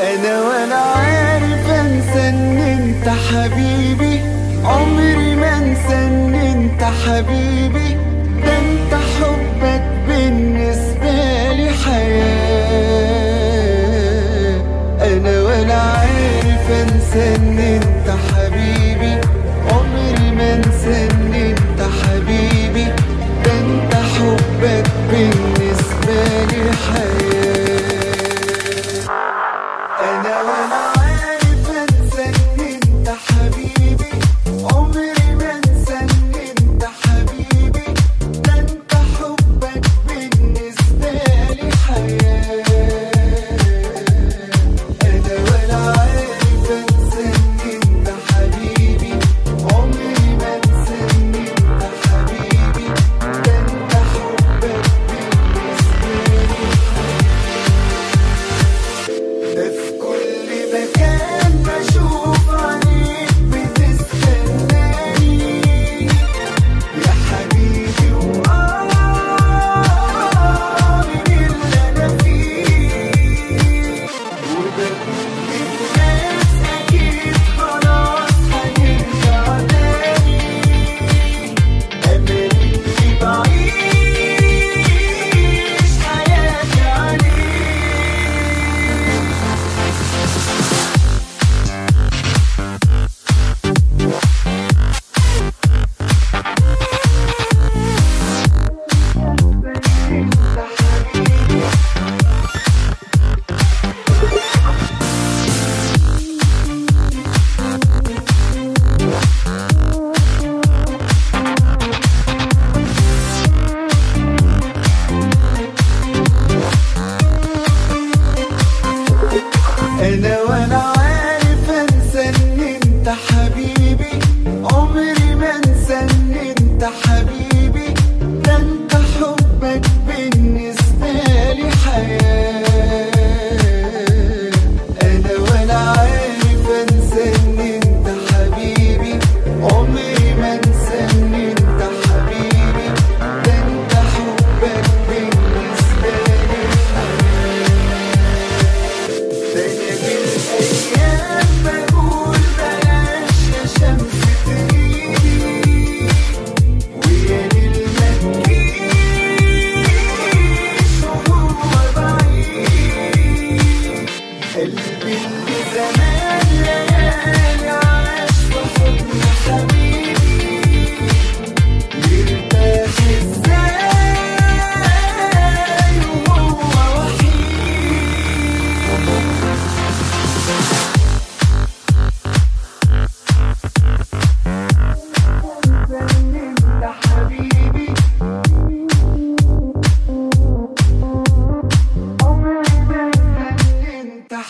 أنا ولا عارف أنسى إن أنت حبيبي.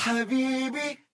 حبيبي